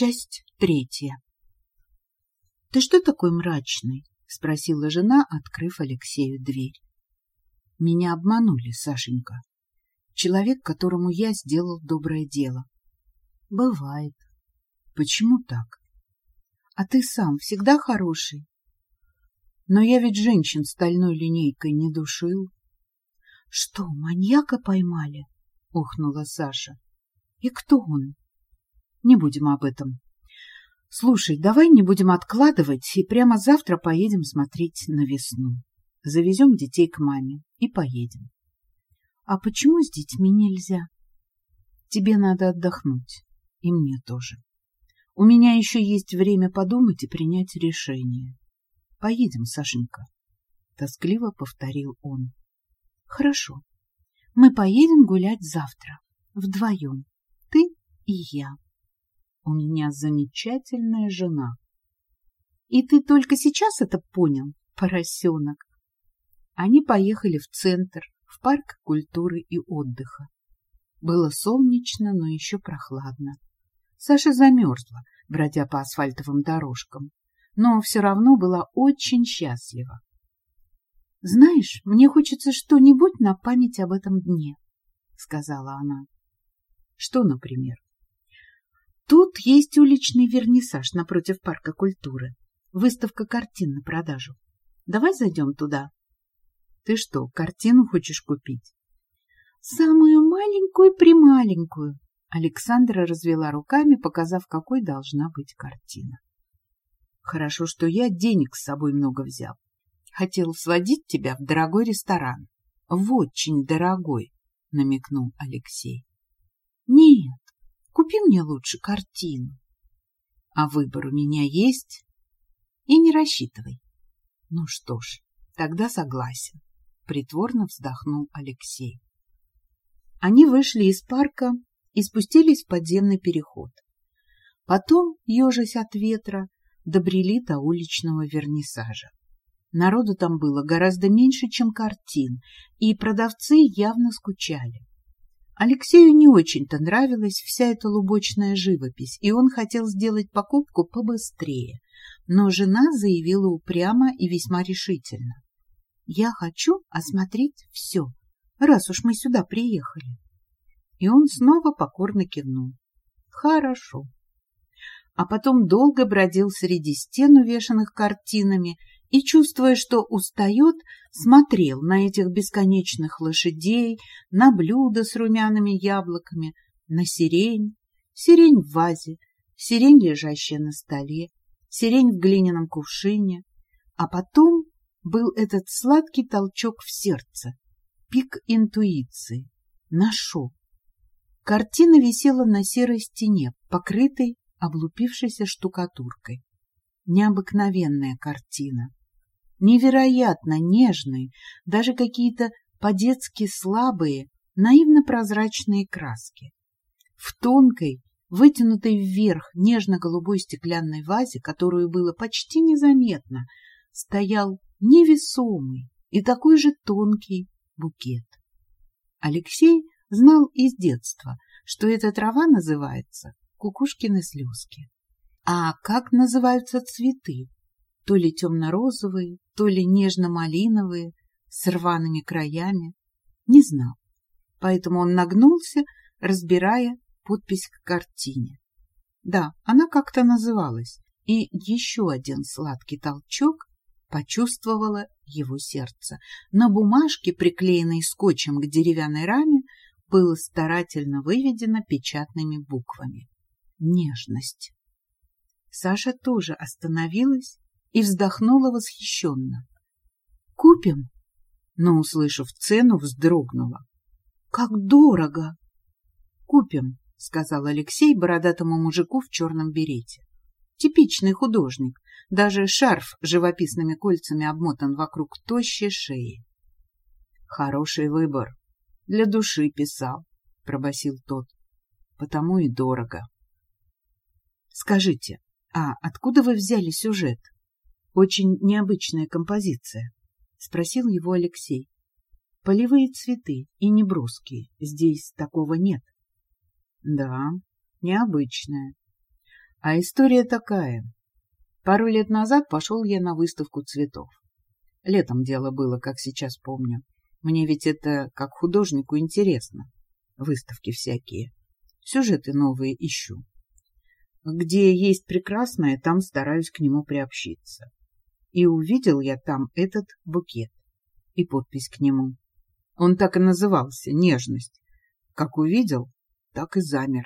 Часть третья. — Ты что такой мрачный? — спросила жена, открыв Алексею дверь. — Меня обманули, Сашенька. Человек, которому я сделал доброе дело. — Бывает. — Почему так? — А ты сам всегда хороший. Но я ведь женщин стальной линейкой не душил. — Что, маньяка поймали? — ухнула Саша. — И кто он? — Не будем об этом. Слушай, давай не будем откладывать и прямо завтра поедем смотреть на весну. Завезем детей к маме и поедем. А почему с детьми нельзя? Тебе надо отдохнуть. И мне тоже. У меня еще есть время подумать и принять решение. Поедем, Сашенька. Тоскливо повторил он. Хорошо. Мы поедем гулять завтра. Вдвоем. Ты и я. У меня замечательная жена. И ты только сейчас это понял, поросенок? Они поехали в центр, в парк культуры и отдыха. Было солнечно, но еще прохладно. Саша замерзла, бродя по асфальтовым дорожкам, но все равно была очень счастлива. — Знаешь, мне хочется что-нибудь на память об этом дне, — сказала она. — Что, например? Тут есть уличный вернисаж напротив парка культуры. Выставка картин на продажу. Давай зайдем туда. Ты что, картину хочешь купить? Самую маленькую-прималенькую. Александра развела руками, показав, какой должна быть картина. Хорошо, что я денег с собой много взял. Хотел сводить тебя в дорогой ресторан. В очень дорогой, намекнул Алексей. Нет, Купи мне лучше картину. А выбор у меня есть. И не рассчитывай. Ну что ж, тогда согласен. Притворно вздохнул Алексей. Они вышли из парка и спустились в подземный переход. Потом, ежась от ветра, добрели до уличного вернисажа. Народу там было гораздо меньше, чем картин, и продавцы явно скучали. Алексею не очень-то нравилась вся эта лубочная живопись, и он хотел сделать покупку побыстрее. Но жена заявила упрямо и весьма решительно. «Я хочу осмотреть все, раз уж мы сюда приехали». И он снова покорно кивнул. «Хорошо». А потом долго бродил среди стен, увешанных картинами, и, чувствуя, что устает, смотрел на этих бесконечных лошадей, на блюда с румяными яблоками, на сирень, сирень в вазе, сирень, лежащая на столе, сирень в глиняном кувшине, а потом был этот сладкий толчок в сердце, пик интуиции. Нашел. Картина висела на серой стене, покрытой облупившейся штукатуркой. Необыкновенная картина невероятно нежные, даже какие-то по-детски слабые, наивно-прозрачные краски. В тонкой, вытянутой вверх нежно-голубой стеклянной вазе, которую было почти незаметно, стоял невесомый и такой же тонкий букет. Алексей знал из детства, что эта трава называется кукушкины слезки. А как называются цветы? то ли темно-розовые, то ли нежно-малиновые, с рваными краями. Не знал. Поэтому он нагнулся, разбирая подпись к картине. Да, она как-то называлась, и еще один сладкий толчок почувствовало его сердце. На бумажке, приклеенной скотчем к деревянной раме, было старательно выведено печатными буквами. Нежность. Саша тоже остановилась и вздохнула восхищенно. «Купим?» Но, услышав цену, вздрогнула. «Как дорого!» «Купим», — сказал Алексей бородатому мужику в черном берете. Типичный художник, даже шарф живописными кольцами обмотан вокруг тощей шеи. «Хороший выбор. Для души писал», — пробасил тот. «Потому и дорого». «Скажите, а откуда вы взяли сюжет?» Очень необычная композиция, — спросил его Алексей. Полевые цветы и неброские. Здесь такого нет. Да, необычная. А история такая. Пару лет назад пошел я на выставку цветов. Летом дело было, как сейчас помню. Мне ведь это, как художнику, интересно. Выставки всякие. Сюжеты новые ищу. Где есть прекрасное, там стараюсь к нему приобщиться. И увидел я там этот букет и подпись к нему. Он так и назывался «Нежность». Как увидел, так и замер.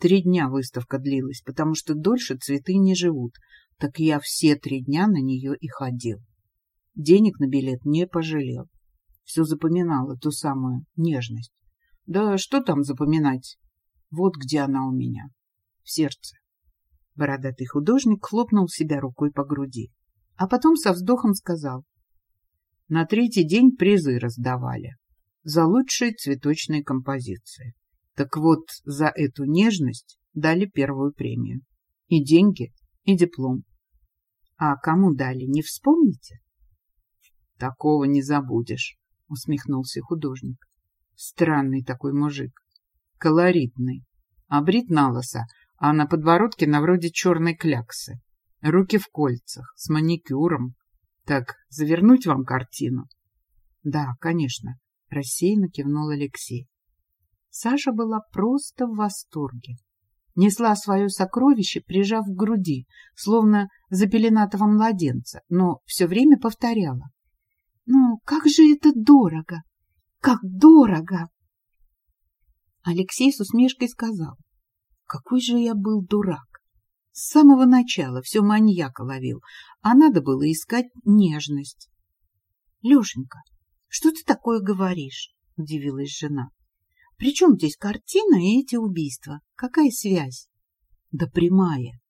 Три дня выставка длилась, потому что дольше цветы не живут, так я все три дня на нее и ходил. Денег на билет не пожалел. Все запоминал эту самую нежность. Да что там запоминать? Вот где она у меня. В сердце. Бородатый художник хлопнул себя рукой по груди. А потом со вздохом сказал. На третий день призы раздавали. За лучшие цветочные композиции. Так вот, за эту нежность дали первую премию. И деньги, и диплом. А кому дали, не вспомните? Такого не забудешь, усмехнулся художник. Странный такой мужик. Колоритный. А брит на лосо, а на подбородке на вроде черной кляксы. Руки в кольцах, с маникюром. Так, завернуть вам картину? Да, конечно, рассеянно кивнул Алексей. Саша была просто в восторге. Несла свое сокровище, прижав к груди, словно запеленатого младенца, но все время повторяла. «Ну, как же это дорого! Как дорого!» Алексей с усмешкой сказал. «Какой же я был дурак! С самого начала все маньяка ловил, а надо было искать нежность». «Лешенька, что ты такое говоришь?» — удивилась жена. При чем здесь картина и эти убийства? Какая связь? Да прямая.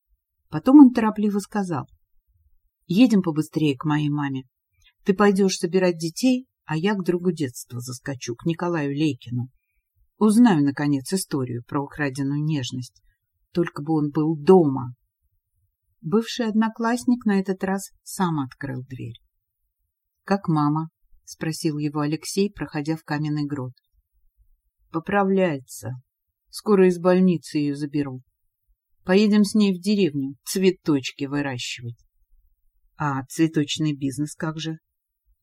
Потом он торопливо сказал. Едем побыстрее к моей маме. Ты пойдешь собирать детей, а я к другу детства заскочу, к Николаю Лейкину. Узнаю, наконец, историю про украденную нежность. Только бы он был дома. Бывший одноклассник на этот раз сам открыл дверь. — Как мама? — спросил его Алексей, проходя в каменный грот. Поправляется. Скоро из больницы ее заберу. Поедем с ней в деревню цветочки выращивать. А цветочный бизнес как же?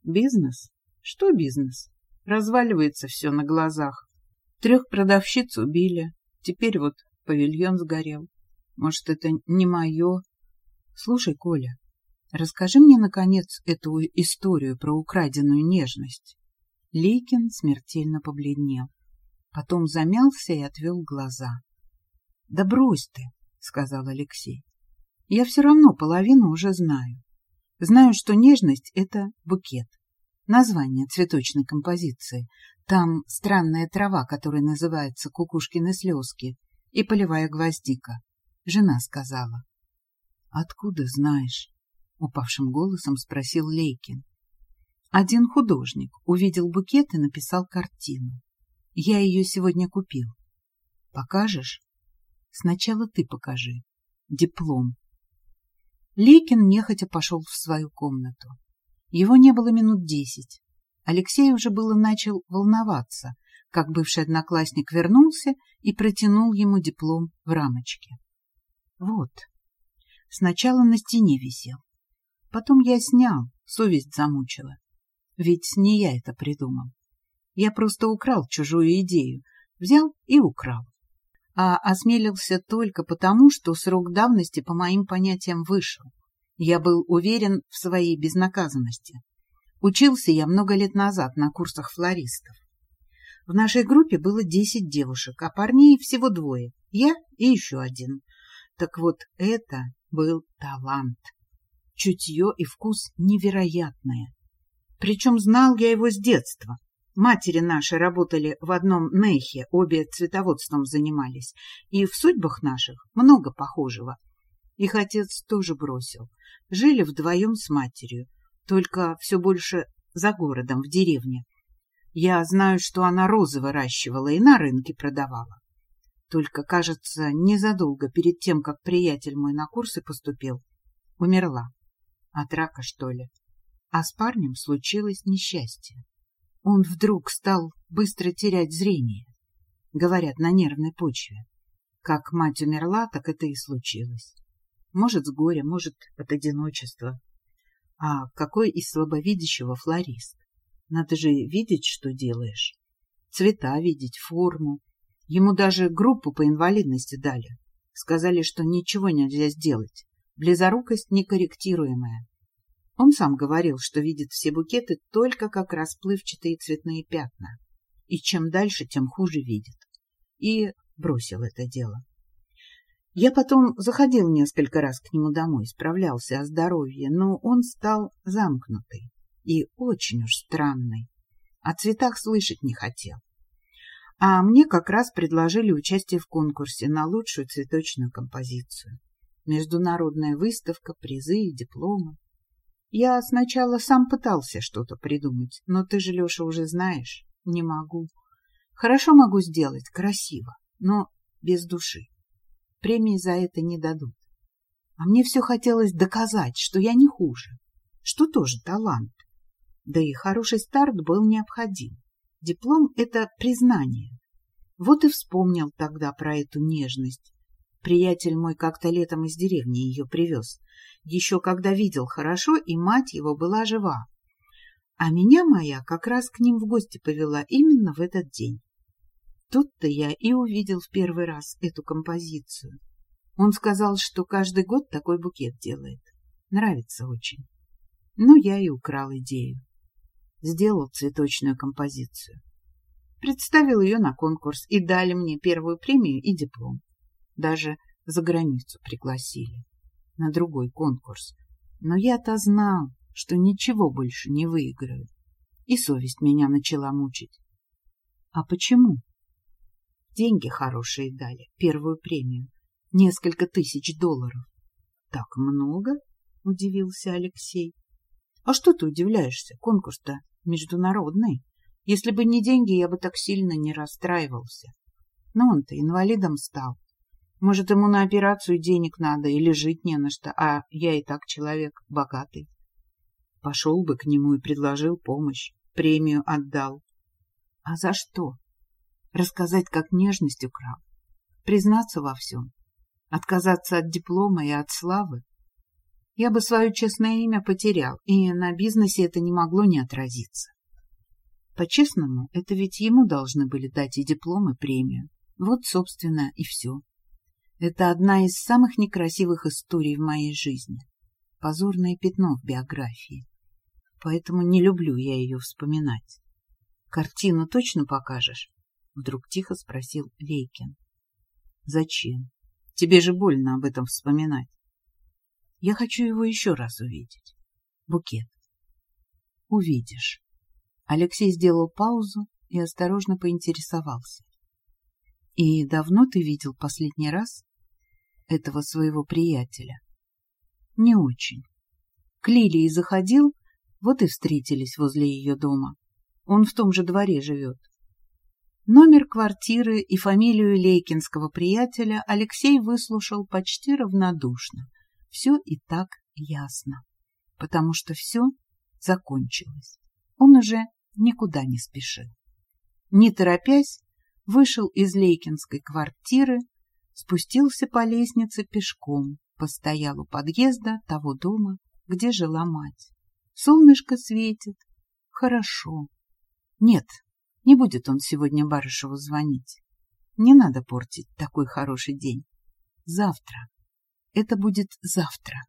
Бизнес? Что бизнес? Разваливается все на глазах. Трех продавщиц убили. Теперь вот павильон сгорел. Может, это не мое? Слушай, Коля, расскажи мне, наконец, эту историю про украденную нежность. Лейкин смертельно побледнел. Потом замялся и отвел глаза. — Да брось ты, — сказал Алексей. — Я все равно половину уже знаю. Знаю, что нежность — это букет. Название цветочной композиции. Там странная трава, которая называется кукушкины слезки, и полевая гвоздика. Жена сказала. — Откуда знаешь? — упавшим голосом спросил Лейкин. Один художник увидел букет и написал картину. Я ее сегодня купил. Покажешь? Сначала ты покажи. Диплом. Лейкин нехотя пошел в свою комнату. Его не было минут десять. Алексей уже было начал волноваться, как бывший одноклассник вернулся и протянул ему диплом в рамочке. Вот. Сначала на стене висел. Потом я снял, совесть замучила. Ведь не я это придумал. Я просто украл чужую идею, взял и украл. А осмелился только потому, что срок давности по моим понятиям вышел. Я был уверен в своей безнаказанности. Учился я много лет назад на курсах флористов. В нашей группе было десять девушек, а парней всего двое, я и еще один. Так вот, это был талант. Чутье и вкус невероятное. Причем знал я его с детства. Матери наши работали в одном нехе, обе цветоводством занимались, и в судьбах наших много похожего. Их отец тоже бросил. Жили вдвоем с матерью, только все больше за городом, в деревне. Я знаю, что она розы выращивала и на рынке продавала. Только, кажется, незадолго перед тем, как приятель мой на курсы поступил, умерла. От рака, что ли. А с парнем случилось несчастье. Он вдруг стал быстро терять зрение, говорят, на нервной почве. Как мать умерла, так это и случилось. Может, с горя, может, от одиночества. А какой из слабовидящего флорист? Надо же видеть, что делаешь. Цвета видеть, форму. Ему даже группу по инвалидности дали. Сказали, что ничего нельзя сделать. Близорукость некорректируемая. Он сам говорил, что видит все букеты только как расплывчатые цветные пятна. И чем дальше, тем хуже видит. И бросил это дело. Я потом заходил несколько раз к нему домой, справлялся о здоровье, но он стал замкнутый и очень уж странный. О цветах слышать не хотел. А мне как раз предложили участие в конкурсе на лучшую цветочную композицию. Международная выставка, призы и дипломы. Я сначала сам пытался что-то придумать, но ты же, Леша, уже знаешь, не могу. Хорошо могу сделать, красиво, но без души премии за это не дадут. А мне все хотелось доказать, что я не хуже, что тоже талант. Да и хороший старт был необходим. Диплом — это признание. Вот и вспомнил тогда про эту нежность. Приятель мой как-то летом из деревни ее привез. Еще когда видел хорошо, и мать его была жива. А меня моя как раз к ним в гости повела именно в этот день. Тут-то я и увидел в первый раз эту композицию. Он сказал, что каждый год такой букет делает. Нравится очень. Ну, я и украл идею. Сделал цветочную композицию. Представил ее на конкурс и дали мне первую премию и диплом. Даже за границу пригласили. На другой конкурс. Но я-то знал, что ничего больше не выиграю. И совесть меня начала мучить. А почему? Деньги хорошие дали, первую премию. Несколько тысяч долларов. Так много? Удивился Алексей. А что ты удивляешься? Конкурс-то международный. Если бы не деньги, я бы так сильно не расстраивался. Но он-то инвалидом стал. Может, ему на операцию денег надо или жить не на что, а я и так человек богатый. Пошел бы к нему и предложил помощь, премию отдал. А за что? рассказать, как нежность украл, признаться во всем, отказаться от диплома и от славы. Я бы свое честное имя потерял, и на бизнесе это не могло не отразиться. По-честному, это ведь ему должны были дать и диплом, и премию. Вот, собственно, и все. Это одна из самых некрасивых историй в моей жизни. Позорное пятно в биографии. Поэтому не люблю я ее вспоминать. Картину точно покажешь? Вдруг тихо спросил Лейкин. Зачем? Тебе же больно об этом вспоминать. Я хочу его еще раз увидеть. Букет. Увидишь. Алексей сделал паузу и осторожно поинтересовался. И давно ты видел последний раз этого своего приятеля? Не очень. К Лилии заходил, вот и встретились возле ее дома. Он в том же дворе живет. Номер квартиры и фамилию лейкинского приятеля Алексей выслушал почти равнодушно. Все и так ясно, потому что все закончилось. Он уже никуда не спешил. Не торопясь, вышел из лейкинской квартиры, спустился по лестнице пешком, постоял у подъезда того дома, где жила мать. Солнышко светит. Хорошо. Нет, не будет он сегодня Барышеву звонить. Не надо портить такой хороший день. Завтра. Это будет завтра.